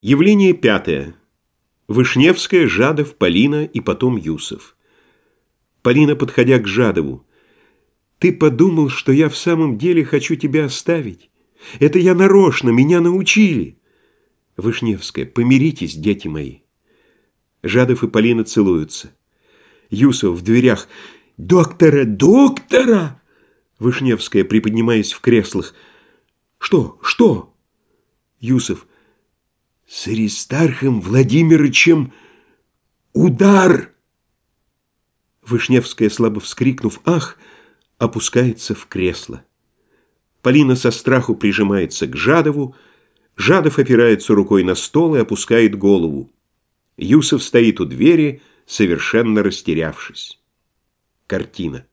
Явление пятое. Вышневская, Жадов, Полина и потом Юсов. Полина, подходя к Жадову. «Ты подумал, что я в самом деле хочу тебя оставить? Это я нарочно, меня научили!» Вышневская. «Помиритесь, дети мои!» Жадов и Полина целуются. Юсов в дверях. «Доктора! Доктора!» Вышневская, приподнимаясь в креслах. «Что? Что?» Юсов с Аристархом Владимировичем удар!» Вышневская, слабо вскрикнув «Ах!», опускается в кресло. Полина со страху прижимается к Жадову, Жадов опирается рукой на стол и опускает голову. Юсов стоит у двери, совершенно растерявшись. Картина.